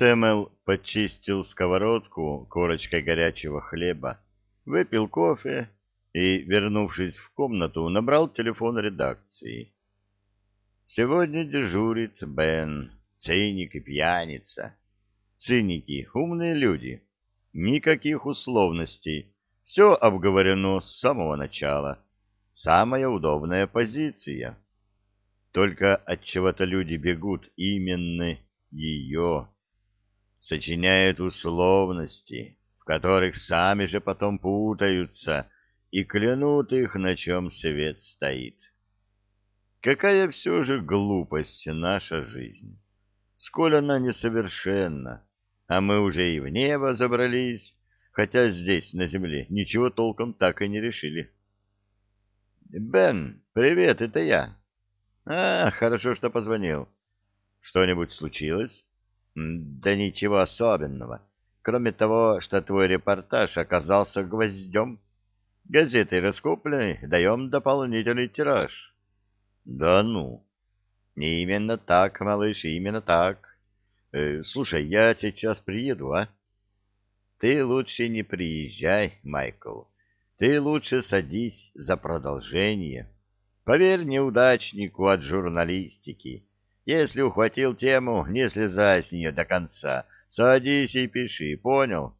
Сэмэл почистил сковородку корочкой горячего хлеба, выпил кофе и, вернувшись в комнату, набрал телефон редакции. Сегодня дежурит Бен, циник и пьяница. Циники — умные люди. Никаких условностей. Все обговорено с самого начала. Самая удобная позиция. Только от чего-то люди бегут именно ее. Сочиняют условности, в которых сами же потом путаются и клянут их, на чем свет стоит. Какая все же глупость наша жизнь! Сколь она несовершенна! а мы уже и в небо забрались, хотя здесь, на земле, ничего толком так и не решили. — Бен, привет, это я. — А, хорошо, что позвонил. — Что-нибудь случилось? — Да ничего особенного, кроме того, что твой репортаж оказался гвоздем. Газеты раскуплены, даем дополнительный тираж. — Да ну! — Именно так, малыш, именно так. Э, слушай, я сейчас приеду, а? Ты лучше не приезжай, Майкл. Ты лучше садись за продолжение. Поверь неудачнику от журналистики. Если ухватил тему, не слезай с нее до конца. Садись и пиши, понял?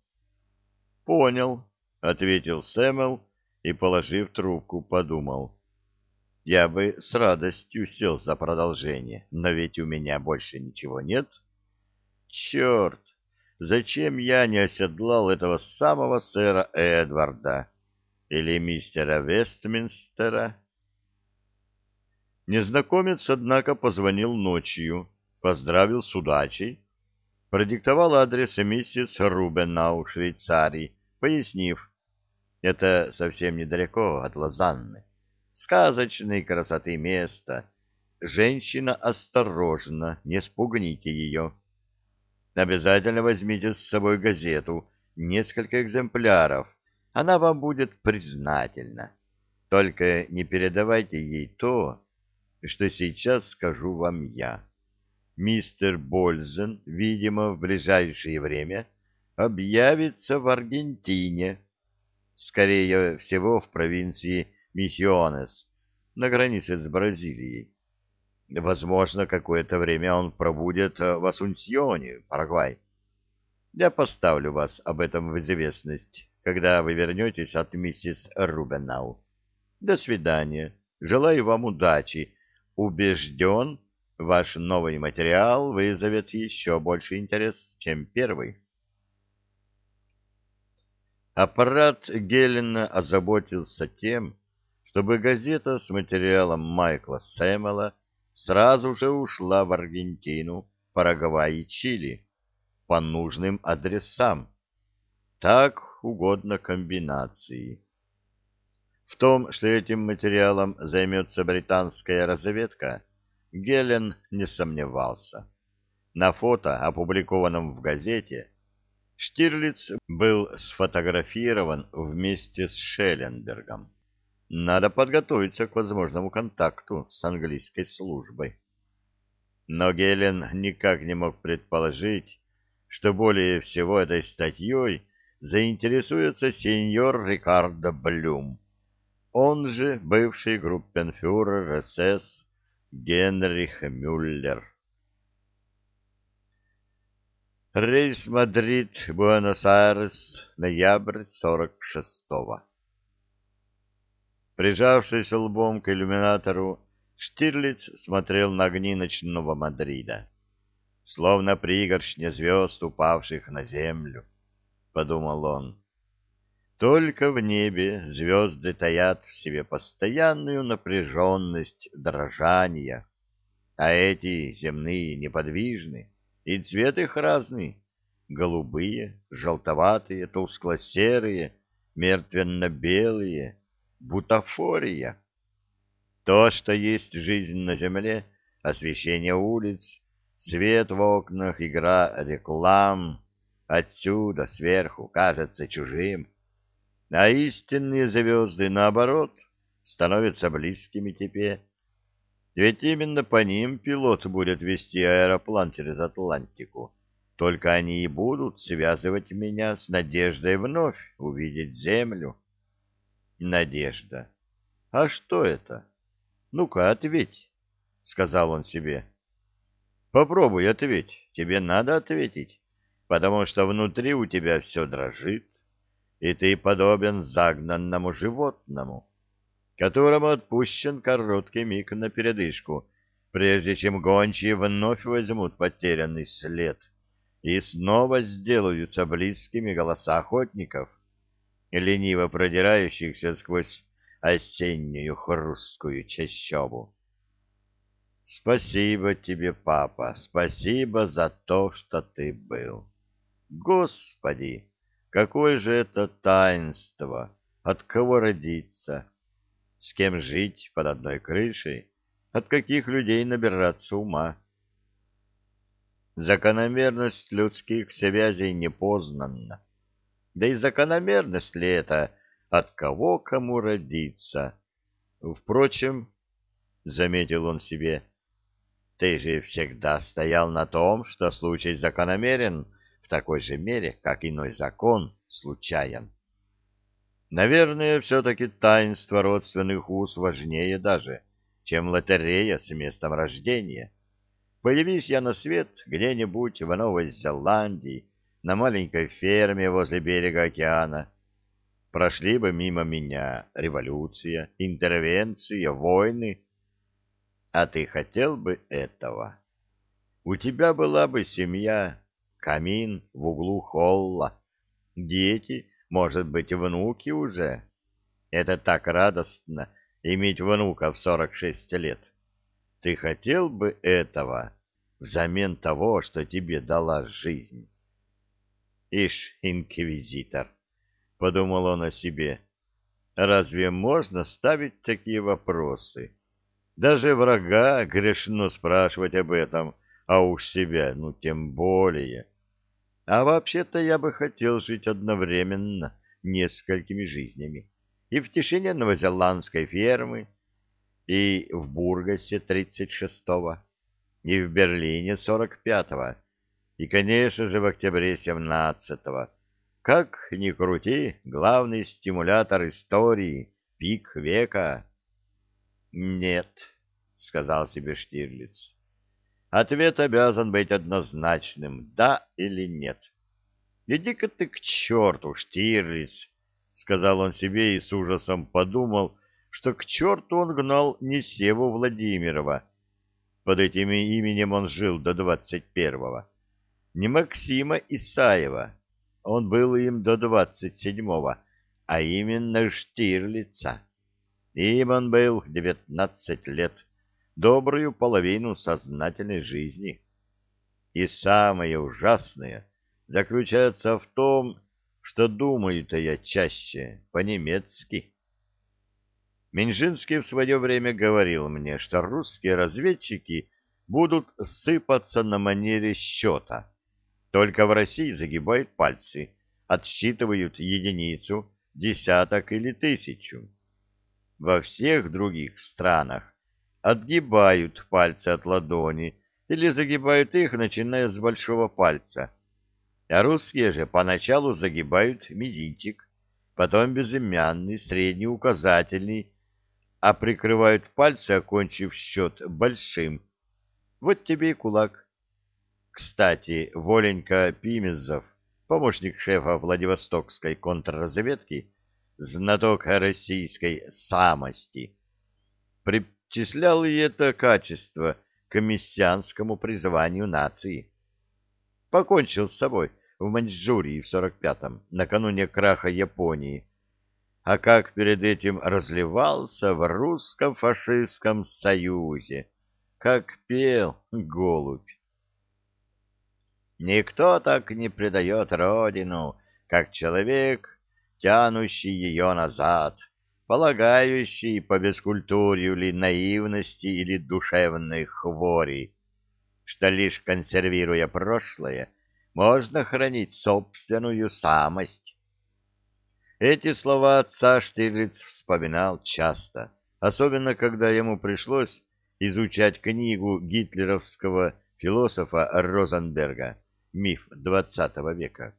Понял, ответил Сэмэл и, положив трубку, подумал. Я бы с радостью сел за продолжение, но ведь у меня больше ничего нет. — Черт! Зачем я не оседлал этого самого сэра Эдварда или мистера Вестминстера? Незнакомец, однако, позвонил ночью, поздравил с удачей, продиктовал адрес миссис Рубенау, Швейцарии, пояснив, это совсем недалеко от Лозанны. Сказочной красоты место. Женщина осторожна, не спугните ее. Обязательно возьмите с собой газету, несколько экземпляров. Она вам будет признательна. Только не передавайте ей то, что сейчас скажу вам я. Мистер Бользен, видимо, в ближайшее время объявится в Аргентине, скорее всего, в провинции Миссионес, на границе с Бразилией. Возможно, какое-то время он пробудет в Асунсьоне, Парагвай. Я поставлю вас об этом в известность, когда вы вернетесь от миссис Рубенау. До свидания. Желаю вам удачи. Убежден, ваш новый материал вызовет еще больше интерес, чем первый. Аппарат Гелена озаботился тем, чтобы газета с материалом Майкла Сэмела сразу же ушла в Аргентину, Парагвай и Чили по нужным адресам. Так угодно комбинации. В том, что этим материалом займется британская разведка, Гелен не сомневался. На фото, опубликованном в газете, Штирлиц был сфотографирован вместе с Шелленбергом. Надо подготовиться к возможному контакту с английской службой. Но Гелен никак не мог предположить, что более всего этой статьей заинтересуется сеньор Рикардо Блюм, он же бывший группенфюрер СС Генрих Мюллер. Рейс Мадрид-Буэнос-Айрес, ноябрь 46-го. Прижавшись лбом к иллюминатору, Штирлиц смотрел на огни ночного Мадрида. Словно пригоршня звезд, упавших на землю, — подумал он. Только в небе звезды таят в себе постоянную напряженность дрожания, а эти земные неподвижны, и цвет их разный — голубые, желтоватые, тускло-серые, мертвенно-белые — бутафория. То, что есть жизнь на земле, освещение улиц, свет в окнах, игра реклам, отсюда, сверху, кажется чужим. А истинные звезды, наоборот, становятся близкими тебе. Ведь именно по ним пилот будет вести аэроплан через Атлантику, только они и будут связывать меня с надеждой вновь увидеть землю. Надежда. А что это? Ну-ка, ответь, — сказал он себе. Попробуй ответь, тебе надо ответить, потому что внутри у тебя все дрожит, и ты подобен загнанному животному, которому отпущен короткий миг на передышку, прежде чем гончие вновь возьмут потерянный след и снова сделаются близкими голоса охотников, лениво продирающихся сквозь осеннюю хрусткую чащобу. Спасибо тебе, папа, спасибо за то, что ты был. Господи, какое же это таинство! От кого родиться? С кем жить под одной крышей? От каких людей набираться ума? Закономерность людских связей непознанна. Да и закономерность ли это, от кого кому родиться? Впрочем, — заметил он себе, — ты же всегда стоял на том, что случай закономерен такой же мере, как иной закон случайен. Наверное, все-таки таинство родственных уз важнее даже, чем лотерея с местом рождения. Появись я на свет где-нибудь в Новой Зеландии, на маленькой ферме возле берега океана, прошли бы мимо меня революция, интервенция, войны. А ты хотел бы этого? У тебя была бы семья, камин в углу холла, дети, может быть, внуки уже. Это так радостно иметь внука в сорок шесть лет. Ты хотел бы этого взамен того, что тебе дала жизнь? Ишь, инквизитор! — подумал он о себе. Разве можно ставить такие вопросы? Даже врага грешно спрашивать об этом, а уж себя, ну, тем более. А вообще-то я бы хотел жить одновременно несколькими жизнями. И в тишине новозеландской фермы, и в Бургасе 36-го, и в Берлине 45-го, и, конечно же, в октябре 17-го, как ни крути, главный стимулятор истории, пик века. Нет, сказал себе Штирлиц. Ответ обязан быть однозначным, да или нет. Иди-ка ты к черту, Штирлиц, сказал он себе и с ужасом подумал, что к черту он гнал не Севу Владимирова. Под этим именем он жил до двадцать первого. Не Максима Исаева, он был им до двадцать седьмого, а именно Штирлица. Им он был девятнадцать лет, добрую половину сознательной жизни. И самое ужасное заключается в том, что думаю-то я чаще по-немецки. Минжинский в свое время говорил мне, что русские разведчики будут сыпаться на манере счета. Только в России загибают пальцы, отсчитывают единицу, десяток или тысячу. Во всех других странах отгибают пальцы от ладони или загибают их, начиная с большого пальца. А русские же поначалу загибают мизинчик, потом безымянный, средний, указательный, а прикрывают пальцы, окончив счет большим. Вот тебе и кулак. Кстати, Воленька Пимезов, помощник шефа Владивостокской контрразведки, знаток российской самости, причислял и это качество к мессианскому призванию нации. Покончил с собой в Маньчжурии в 45-м, накануне краха Японии, а как перед этим разливался в русско-фашистском союзе, как пел голубь. Никто так не предает родину, как человек, тянущий ее назад, полагающий по бескультурью ли наивности или душевной хвори, что лишь консервируя прошлое, можно хранить собственную самость. Эти слова отца Штирлиц вспоминал часто, особенно когда ему пришлось изучать книгу гитлеровского философа Розенберга миф XX века,